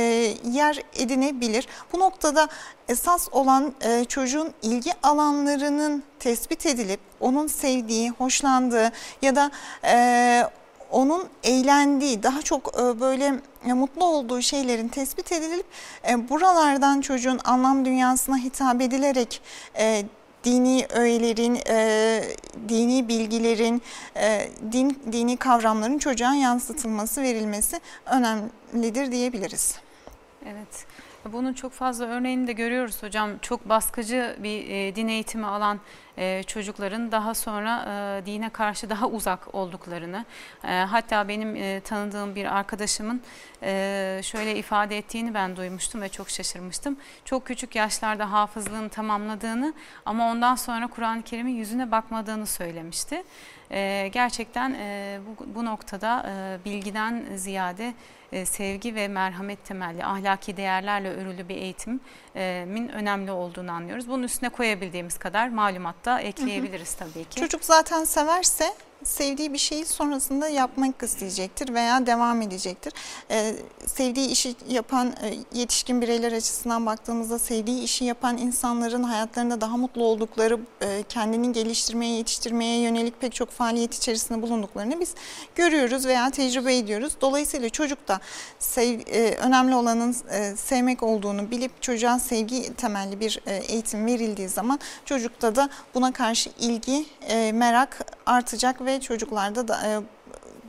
yer edinebilir. Bu noktada esas olan e, çocuğun ilgi alanlarının tespit edilip onun sevdiği, hoşlandığı ya da e, onun eğlendiği, daha çok e, böyle e, mutlu olduğu şeylerin tespit edilip e, buralardan çocuğun anlam dünyasına hitap edilerek dini öğelerin, e, dini bilgilerin, e, din dini kavramların çocuğa yansıtılması, verilmesi önemlidir diyebiliriz. Evet. Bunun çok fazla örneğini de görüyoruz hocam. Çok baskıcı bir e, din eğitimi alan e, çocukların daha sonra e, dine karşı daha uzak olduklarını, hatta benim tanıdığım bir arkadaşımın şöyle ifade ettiğini ben duymuştum ve çok şaşırmıştım. Çok küçük yaşlarda hafızlığını tamamladığını ama ondan sonra Kur'an-ı Kerim'in yüzüne bakmadığını söylemişti. E, gerçekten e, bu, bu noktada e, bilgiden ziyade e, sevgi ve merhamet temelli ahlaki değerlerle örülü bir eğitimin önemli olduğunu anlıyoruz. Bunun üstüne koyabildiğimiz kadar malumatta ekleyebiliriz tabii ki. Çocuk zaten severse sevdiği bir şeyi sonrasında yapmak isteyecektir veya devam edecektir. Ee, sevdiği işi yapan e, yetişkin bireyler açısından baktığımızda sevdiği işi yapan insanların hayatlarında daha mutlu oldukları, e, kendini geliştirmeye, yetiştirmeye yönelik pek çok faaliyet içerisinde bulunduklarını biz görüyoruz veya tecrübe ediyoruz. Dolayısıyla çocuk da sev, e, önemli olanın sevmek olduğunu bilip çocuğa sevgi temelli bir eğitim verildiği zaman çocukta da buna karşı ilgi, merak artacak ve çocuklarda da e,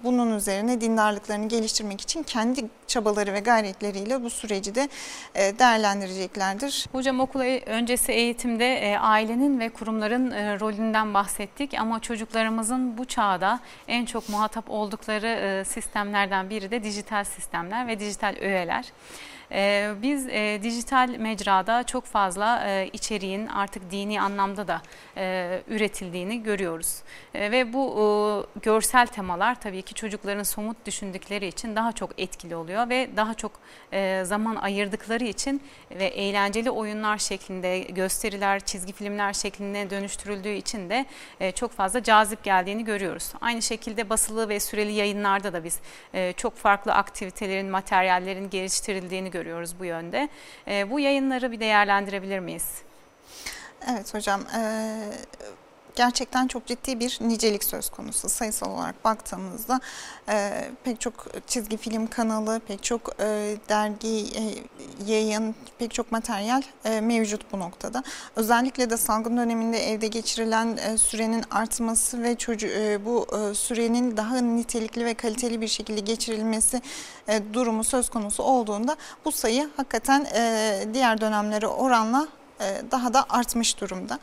bunun üzerine dindarlıklarını geliştirmek için kendi çabaları ve gayretleriyle bu süreci de e, değerlendireceklerdir. Hocam okul öncesi eğitimde e, ailenin ve kurumların e, rolünden bahsettik ama çocuklarımızın bu çağda en çok muhatap oldukları sistemlerden biri de dijital sistemler ve dijital öğeler. E, Biz e, dijital mecrada çok fazla e, içeriğin artık dini anlamda da e, üretildiğini görüyoruz. E, Ve bu e, görsel temalar tabii ki çocukların somut düşündükleri için daha çok etkili oluyor ve daha çok e, zaman ayırdıkları için ve eğlenceli oyunlar şeklinde gösteriler, çizgi filmler şeklinde dönüştürüldüğü için de e, çok fazla cazip geldiğini görüyoruz. Aynı şekilde basılı ve süreli yayınlarda da biz e, çok farklı aktivitelerin, materyallerin geliştirildiğini görüyoruz bu yönde. E, Bu yayınları bir değerlendirebilir miyiz? Evet hocam e, gerçekten çok ciddi bir nicelik söz konusu sayısal olarak baktığımızda e, pek çok çizgi film kanalı, pek çok e, dergi, e, yayın, pek çok materyal e, mevcut bu noktada. Özellikle de salgın döneminde evde geçirilen e, sürenin artması ve çocuğu e, bu e, sürenin daha nitelikli ve kaliteli bir şekilde geçirilmesi e, durumu söz konusu olduğunda bu sayı hakikaten e, diğer dönemlere oranla e, daha da artmış durumda.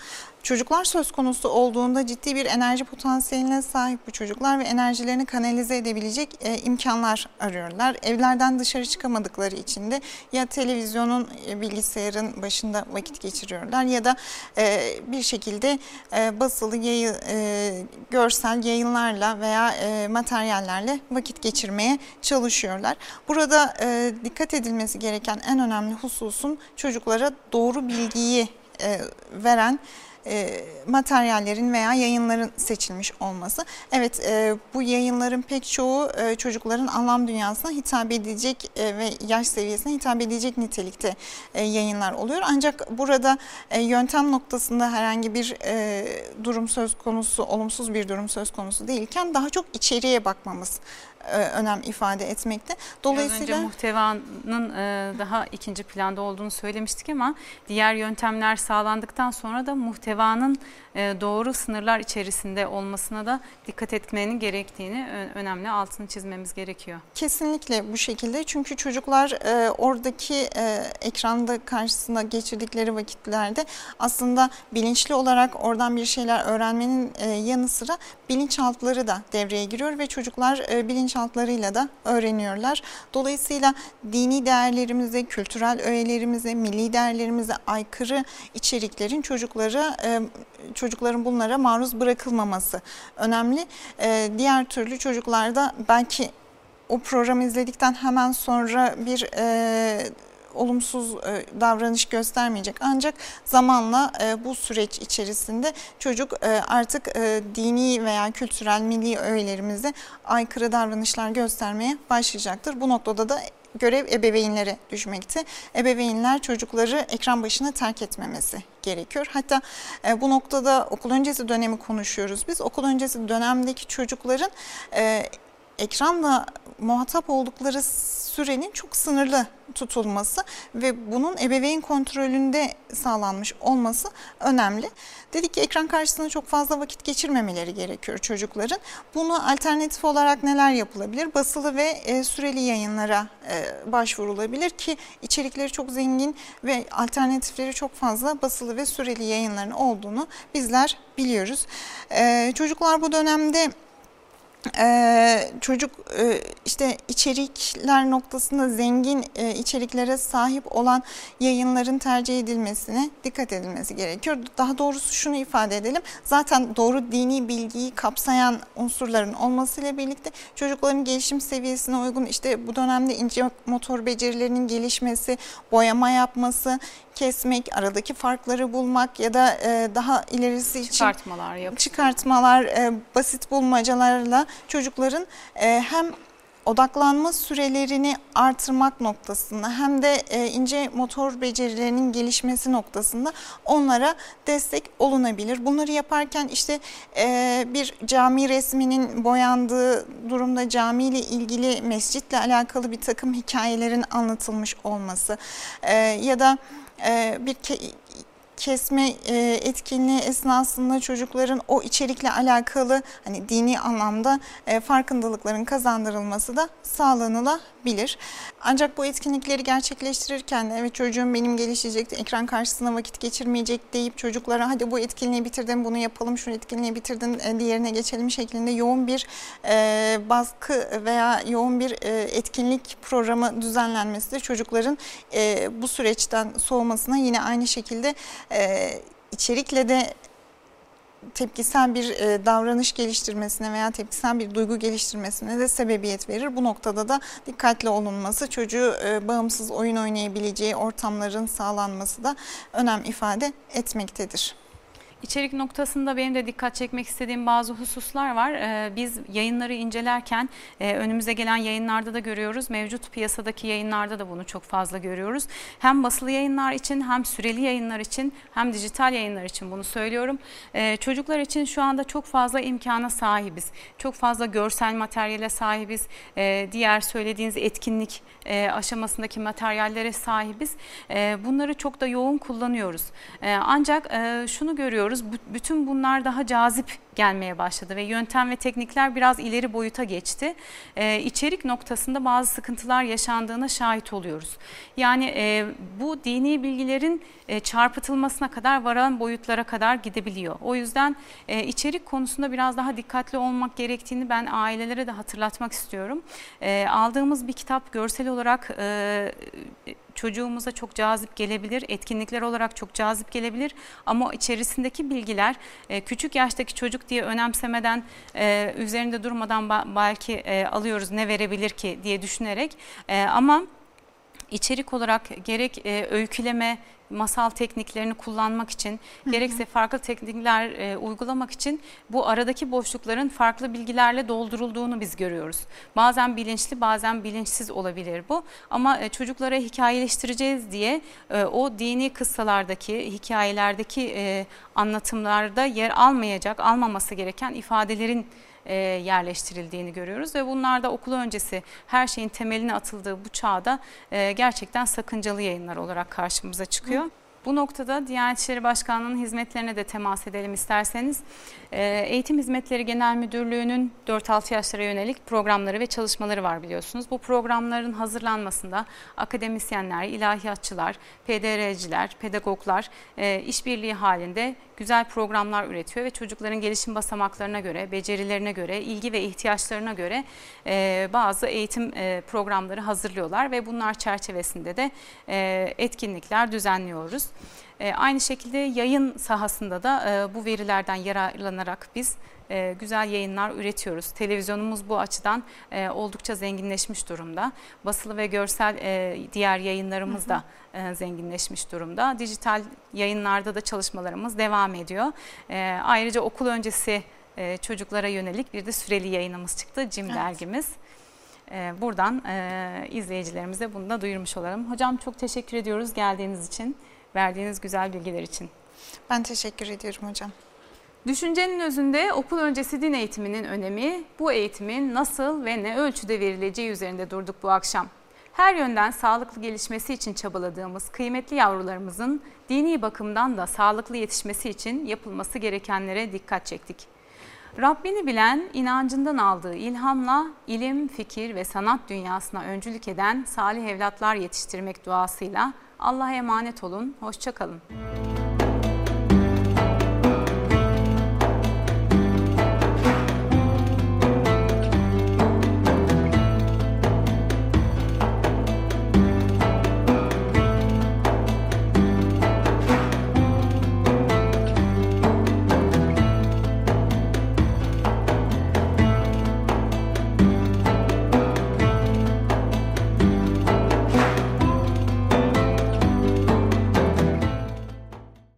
Çocuklar söz konusu olduğunda ciddi bir enerji potansiyeline sahip bu çocuklar ve enerjilerini kanalize edebilecek e, imkanlar arıyorlar. Evlerden dışarı çıkamadıkları için de ya televizyonun, e, bilgisayarın başında vakit geçiriyorlar ya da e, bir şekilde e, basılı yayı, e, görsel yayınlarla veya e, materyallerle vakit geçirmeye çalışıyorlar. Burada e, dikkat edilmesi gereken en önemli hususun çocuklara doğru bilgiyi e, veren e, materyallerin veya yayınların seçilmiş olması. Evet e, bu yayınların pek çoğu e, çocukların anlam dünyasına hitap edecek e, ve yaş seviyesine hitap edecek nitelikte e, yayınlar oluyor. Ancak burada e, yöntem noktasında herhangi bir e, durum söz konusu, olumsuz bir durum söz konusu değilken daha çok içeriye bakmamız e, önem ifade etmekte. Dolayısıyla Biraz önce muhtevanın e, daha ikinci planda olduğunu söylemiştik ama diğer yöntemler sağlandıktan sonra da muhtevanın e, doğru sınırlar içerisinde olmasına da dikkat etmenin gerektiğini önemli altını çizmemiz gerekiyor. Kesinlikle bu şekilde çünkü çocuklar oradaki ekranda karşısında geçirdikleri vakitlerde aslında bilinçli olarak oradan bir şeyler öğrenmenin yanı sıra bilinçaltları da devreye giriyor ve çocuklar bilinç bilinçaltlarıyla da öğreniyorlar. Dolayısıyla dini değerlerimize, kültürel öğelerimize, milli değerlerimize aykırı içeriklerin çocuklara e, çocukların bunlara maruz bırakılmaması önemli. E, diğer türlü çocuklarda belki o programı izledikten hemen sonra bir e, olumsuz davranış göstermeyecek. Ancak zamanla bu süreç içerisinde çocuk artık dini veya kültürel milli öğelerimize aykırı davranışlar göstermeye başlayacaktır. Bu noktada da görev ebeveynlere düşmekte. Ebeveynler çocukları ekran başına terk etmemesi gerekiyor. Hatta bu noktada okul öncesi dönemi konuşuyoruz biz. Okul öncesi dönemdeki çocukların ekranla muhatap oldukları sürenin çok sınırlı tutulması ve bunun ebeveyn kontrolünde sağlanmış olması önemli. Dedik ki ekran karşısında çok fazla vakit geçirmemeleri gerekiyor çocukların. Bunu alternatif olarak neler yapılabilir? Basılı ve e, süreli yayınlara e, başvurulabilir ki içerikleri çok zengin ve alternatifleri çok fazla basılı ve süreli yayınların olduğunu bizler biliyoruz. E, çocuklar bu dönemde ee, çocuk e, işte içerikler noktasında zengin e, içeriklere sahip olan yayınların tercih edilmesine dikkat edilmesi gerekiyor. Daha doğrusu şunu ifade edelim. Zaten doğru dini bilgiyi kapsayan unsurların olmasıyla birlikte çocukların gelişim seviyesine uygun işte bu dönemde ince motor becerilerinin gelişmesi, boyama yapması, kesmek, aradaki farkları bulmak ya da e, daha ilerisi için çıkartmalar, yapmak. çıkartmalar e, basit bulmacalarla çocukların e, hem odaklanma sürelerini artırmak noktasında hem de e, ince motor becerilerinin gelişmesi noktasında onlara destek olunabilir. Bunları yaparken işte e, bir cami resminin boyandığı durumda cami ile ilgili mescitle alakalı bir takım hikayelerin anlatılmış olması ya da bir kesme e, etkinliği esnasında çocukların o içerikle alakalı hani dini anlamda e, farkındalıkların kazandırılması da sağlanılabilir. Ancak bu etkinlikleri gerçekleştirirken evet çocuğum benim gelişecek, ekran karşısında vakit geçirmeyecek deyip çocuklara hadi bu etkinliği bitirdin bunu yapalım, şu etkinliği bitirdin e, diğerine geçelim şeklinde yoğun bir baskı veya yoğun bir etkinlik programı düzenlenmesi de çocukların bu süreçten soğumasına yine aynı şekilde e, içerikle de tepkisel bir e, davranış geliştirmesine veya tepkisel bir duygu geliştirmesine de sebebiyet verir. Bu noktada da dikkatli olunması, çocuğu e, bağımsız oyun oynayabileceği ortamların sağlanması da önem ifade etmektedir. İçerik noktasında benim de dikkat çekmek istediğim bazı hususlar var. Ee, biz yayınları incelerken e, önümüze gelen yayınlarda da görüyoruz. Mevcut piyasadaki yayınlarda da bunu çok fazla görüyoruz. Hem basılı yayınlar için hem süreli yayınlar için hem dijital yayınlar için bunu söylüyorum. Ee, çocuklar için şu anda çok fazla imkana sahibiz. Çok fazla görsel materyale sahibiz. Ee, diğer söylediğiniz etkinlik e, aşamasındaki materyallere sahibiz. Bunları çok da yoğun kullanıyoruz. Ancak e, şunu görüyoruz görüyoruz. Bütün bunlar daha cazip gelmeye başladı ve yöntem ve teknikler biraz ileri boyuta geçti. Ee, içerik noktasında bazı sıkıntılar yaşandığına şahit oluyoruz. Yani e, bu dini bilgilerin e, çarpıtılmasına kadar varan boyutlara kadar gidebiliyor. O yüzden e, içerik konusunda biraz daha dikkatli olmak gerektiğini ben ailelere de hatırlatmak istiyorum. E, aldığımız bir kitap görsel olarak e, çocuğumuza çok cazip gelebilir, etkinlikler olarak çok cazip gelebilir ama içerisindeki bilgiler e, küçük yaştaki çocuk diye önemsemeden e, üzerinde durmadan belki e, alıyoruz ne verebilir ki diye düşünerek. Ama içerik olarak gerek öyküleme, masal tekniklerini kullanmak için gerekse farklı teknikler e, uygulamak için bu aradaki boşlukların farklı bilgilerle doldurulduğunu biz görüyoruz. Bazen bilinçli bazen bilinçsiz olabilir bu ama e, çocuklara hikayeleştireceğiz diye e, o dini kıssalardaki hikayelerdeki e, anlatımlarda yer almayacak almaması gereken ifadelerin e, yerleştirildiğini görüyoruz ve bunlar da okul öncesi her şeyin temeline atıldığı bu çağda e, gerçekten sakıncalı yayınlar olarak karşımıza çıkıyor. Hı. Bu noktada Diyanet İşleri Başkanlığı'nın hizmetlerine de temas edelim isterseniz. Ee, Eğitim Hizmetleri Genel Müdürlüğü'nün 4-6 yaşlara yönelik programları ve çalışmaları var biliyorsunuz. Bu programların hazırlanmasında akademisyenler, ilahiyatçılar, PDR'ciler, pedagoglar e, işbirliği halinde güzel programlar üretiyor ve çocukların gelişim basamaklarına göre, becerilerine göre, ilgi ve ihtiyaçlarına göre e, bazı eğitim e, programları hazırlıyorlar ve bunlar çerçevesinde de etkinlikler düzenliyoruz. E, aynı şekilde yayın sahasında da e, bu verilerden yararlanarak biz e, güzel yayınlar üretiyoruz. Televizyonumuz bu açıdan e, oldukça zenginleşmiş durumda. Basılı ve görsel e, diğer yayınlarımız da e, zenginleşmiş durumda. Dijital yayınlarda da çalışmalarımız devam ediyor. E, ayrıca okul öncesi e, çocuklara yönelik bir de süreli yayınımız çıktı. Cim evet. dergimiz. E, buradan e, izleyicilerimize bunu da duyurmuş olalım. Hocam çok teşekkür ediyoruz geldiğiniz için verdiğiniz güzel bilgiler için. Ben teşekkür ediyorum hocam. Düşüncenin özünde okul öncesi din eğitiminin önemi, bu eğitimin nasıl ve ne ölçüde verileceği üzerinde durduk bu akşam. Her yönden sağlıklı gelişmesi için çabaladığımız kıymetli yavrularımızın dini bakımdan da sağlıklı yetişmesi için yapılması gerekenlere dikkat çektik. Rabbini bilen, inancından aldığı ilhamla ilim, fikir ve sanat dünyasına öncülük eden salih evlatlar yetiştirmek duasıyla Allah'a emanet olun, hoşçakalın.